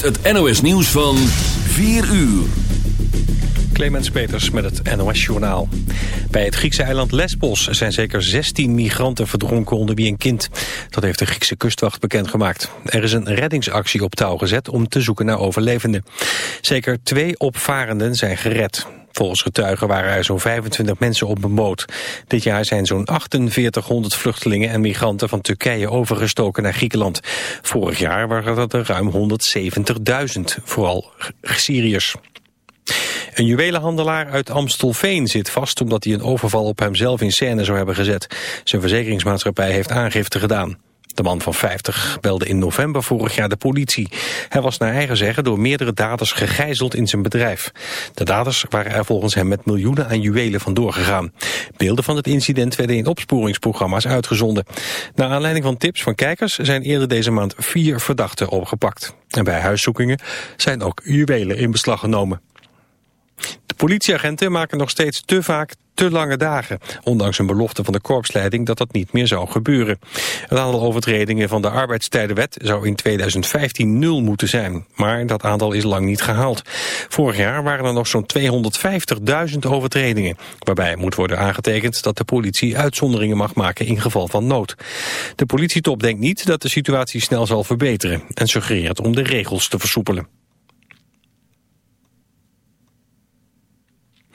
het NOS nieuws van 4 uur. Clemens Peters met het NOS Journaal. Bij het Griekse eiland Lesbos zijn zeker 16 migranten verdronken onder wie een kind. Dat heeft de Griekse kustwacht bekendgemaakt. Er is een reddingsactie op touw gezet om te zoeken naar overlevenden. Zeker twee opvarenden zijn gered. Volgens getuigen waren er zo'n 25 mensen op een boot. Dit jaar zijn zo'n 4800 vluchtelingen en migranten van Turkije overgestoken naar Griekenland. Vorig jaar waren dat er ruim 170.000, vooral Syriërs. Een juwelenhandelaar uit Amstelveen zit vast omdat hij een overval op hemzelf in scène zou hebben gezet. Zijn verzekeringsmaatschappij heeft aangifte gedaan. De man van 50 belde in november vorig jaar de politie. Hij was naar eigen zeggen door meerdere daders gegijzeld in zijn bedrijf. De daders waren er volgens hem met miljoenen aan juwelen vandoor gegaan. Beelden van het incident werden in opsporingsprogramma's uitgezonden. Naar aanleiding van tips van kijkers zijn eerder deze maand vier verdachten opgepakt. En bij huiszoekingen zijn ook juwelen in beslag genomen. Politieagenten maken nog steeds te vaak te lange dagen, ondanks een belofte van de korpsleiding dat dat niet meer zou gebeuren. Het aantal overtredingen van de arbeidstijdenwet zou in 2015 nul moeten zijn, maar dat aantal is lang niet gehaald. Vorig jaar waren er nog zo'n 250.000 overtredingen, waarbij moet worden aangetekend dat de politie uitzonderingen mag maken in geval van nood. De politietop denkt niet dat de situatie snel zal verbeteren en suggereert om de regels te versoepelen.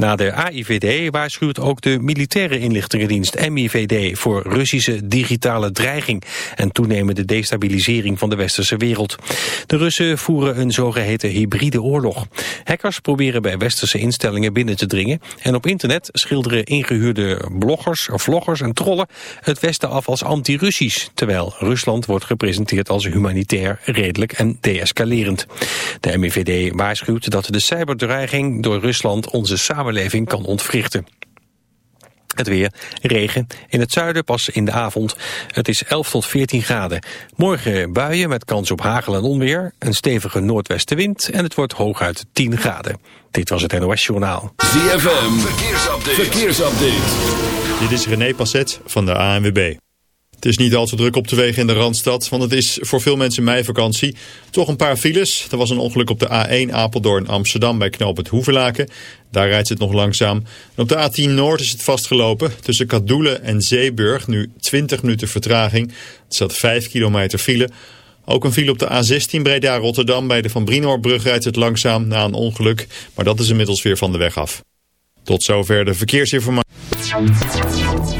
Na de AIVD waarschuwt ook de militaire inlichtingendienst MIVD voor Russische digitale dreiging en toenemende destabilisering van de westerse wereld. De Russen voeren een zogeheten hybride oorlog. Hackers proberen bij westerse instellingen binnen te dringen en op internet schilderen ingehuurde bloggers, vloggers en trollen het westen af als anti-Russisch, terwijl Rusland wordt gepresenteerd als humanitair, redelijk en deescalerend. De MIVD waarschuwt dat de cyberdreiging door Rusland onze samenleving kan ontwrichten. Het weer, regen, in het zuiden pas in de avond. Het is 11 tot 14 graden. Morgen buien met kans op hagel en onweer, een stevige noordwestenwind en het wordt hooguit 10 graden. Dit was het NOS Journaal. ZFM, verkeersupdate. verkeersupdate. Dit is René Passet van de ANWB. Het is niet al te druk op de wegen in de Randstad, want het is voor veel mensen meivakantie. Toch een paar files. Er was een ongeluk op de A1 Apeldoorn Amsterdam bij knooppunt Hoevelaken. Daar rijdt het nog langzaam. En op de A10 Noord is het vastgelopen. Tussen Kadoelen en Zeeburg nu 20 minuten vertraging. Er staat 5 kilometer file. Ook een file op de A16 Breda-Rotterdam. Bij de Van Brinoorbrug rijdt het langzaam na een ongeluk. Maar dat is inmiddels weer van de weg af. Tot zover de verkeersinformatie.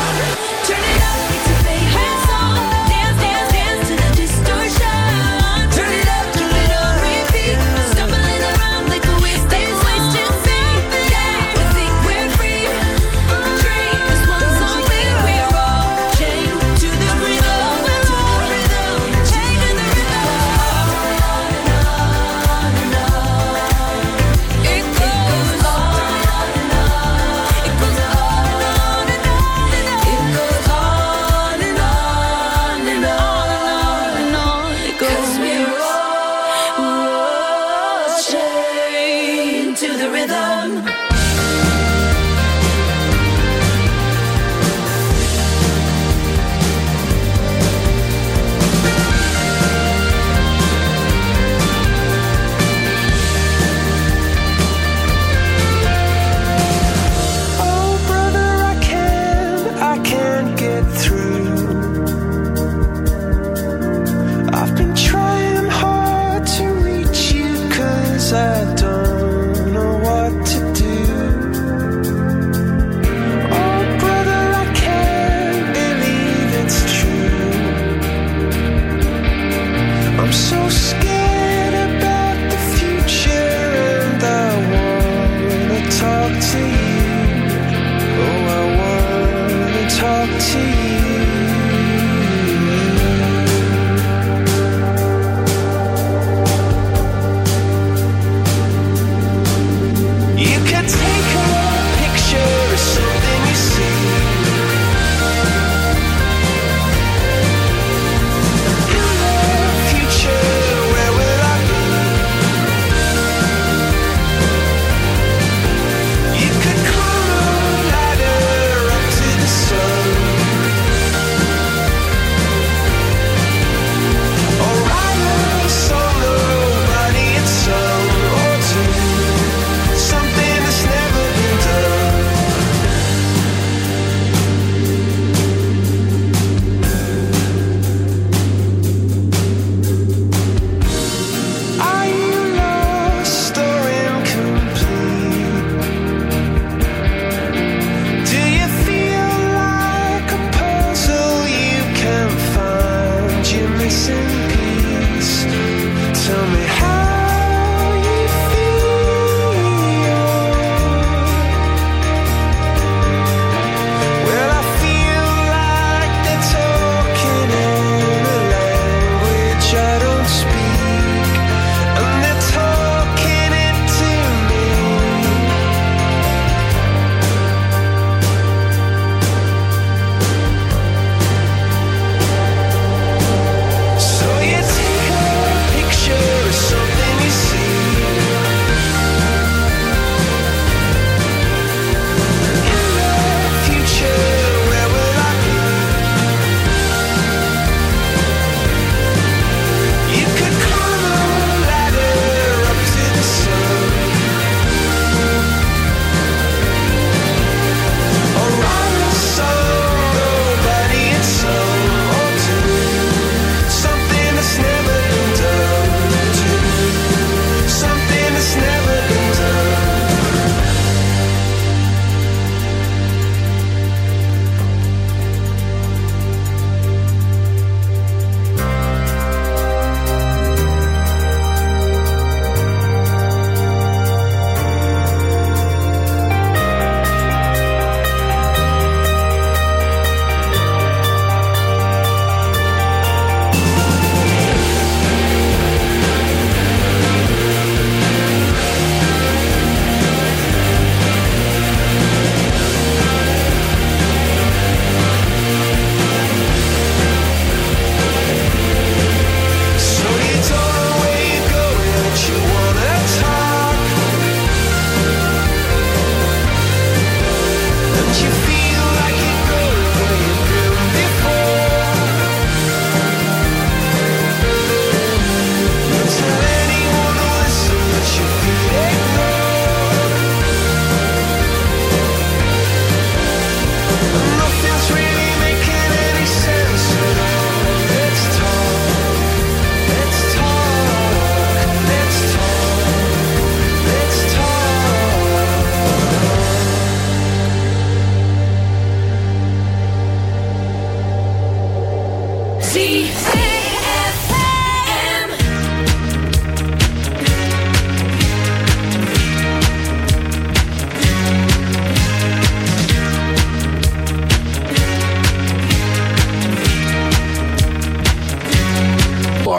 气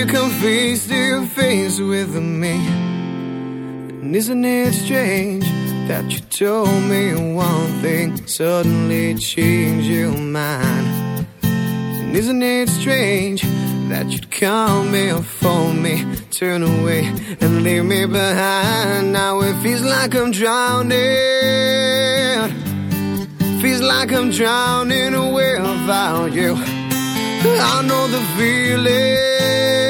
You come face to face with me? And isn't it strange that you told me one thing, suddenly changed your mind? And isn't it strange that you'd call me or phone me, turn away and leave me behind? Now it feels like I'm drowning. Feels like I'm drowning without you. I know the feeling.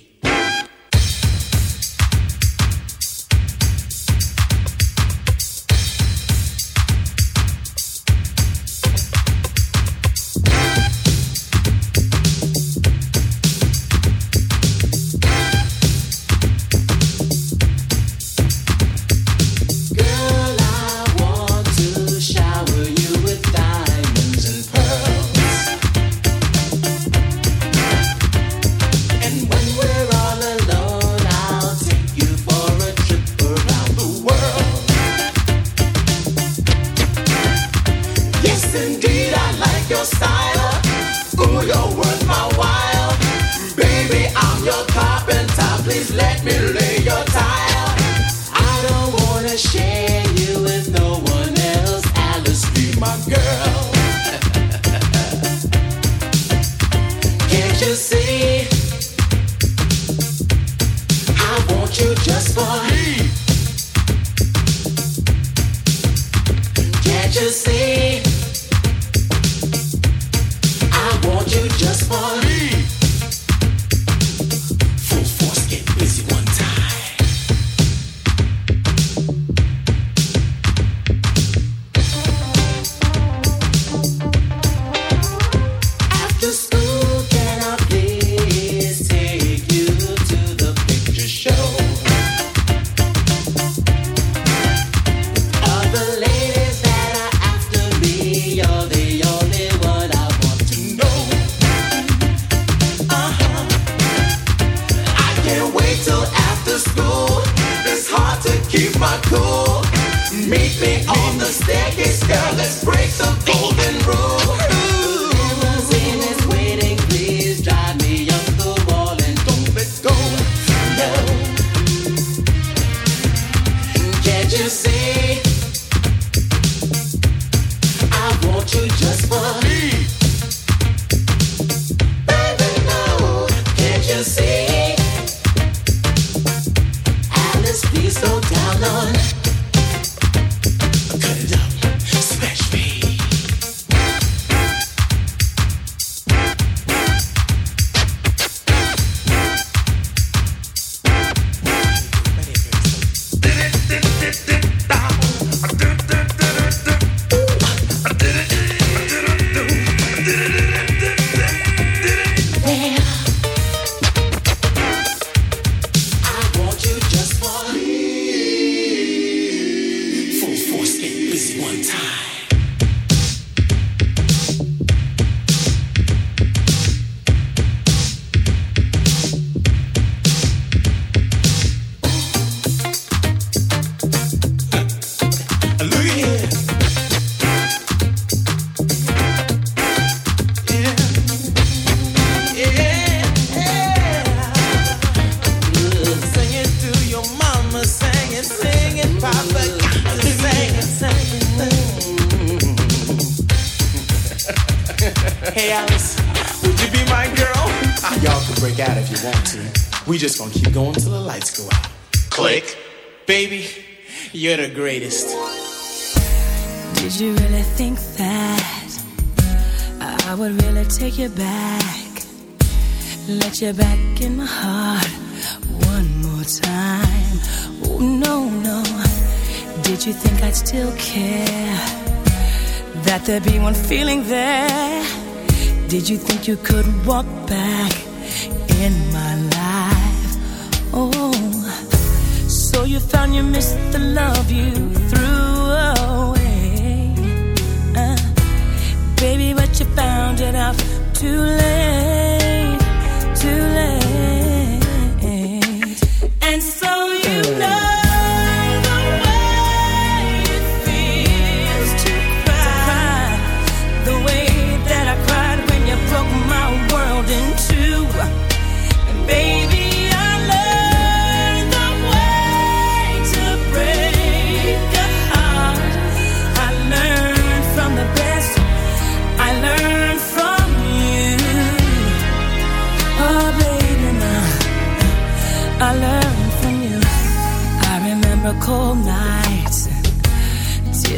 Just gonna keep going till the lights go out. Click. Baby, you're the greatest. Did you really think that I would really take you back? Let you back in my heart one more time. Oh, no, no. Did you think I'd still care? That there'd be one feeling there? Did you think you could walk back in my life? Oh, so you found you missed the love you threw away. Uh, baby, but you found it out too late, too late. And so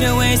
Your ways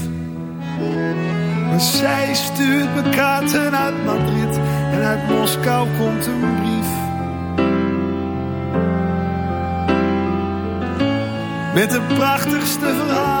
Zij stuurt me kaarten uit Madrid en uit Moskou komt een brief. Met de prachtigste verhalen.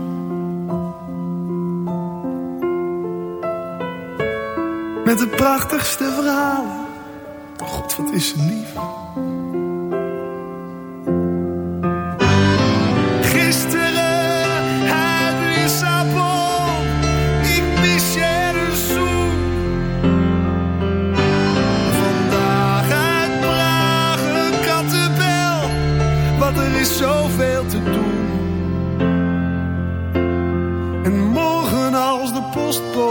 Met de prachtigste verhalen. God, wat is ze lief. Gisteren uit Lissabon. Ik mis je. Vandaag uit Praag een kattenbel. Want er is zoveel te doen. En morgen als de postbode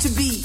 To be.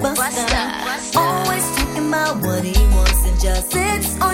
buster. Always talking about what he wants and just sits on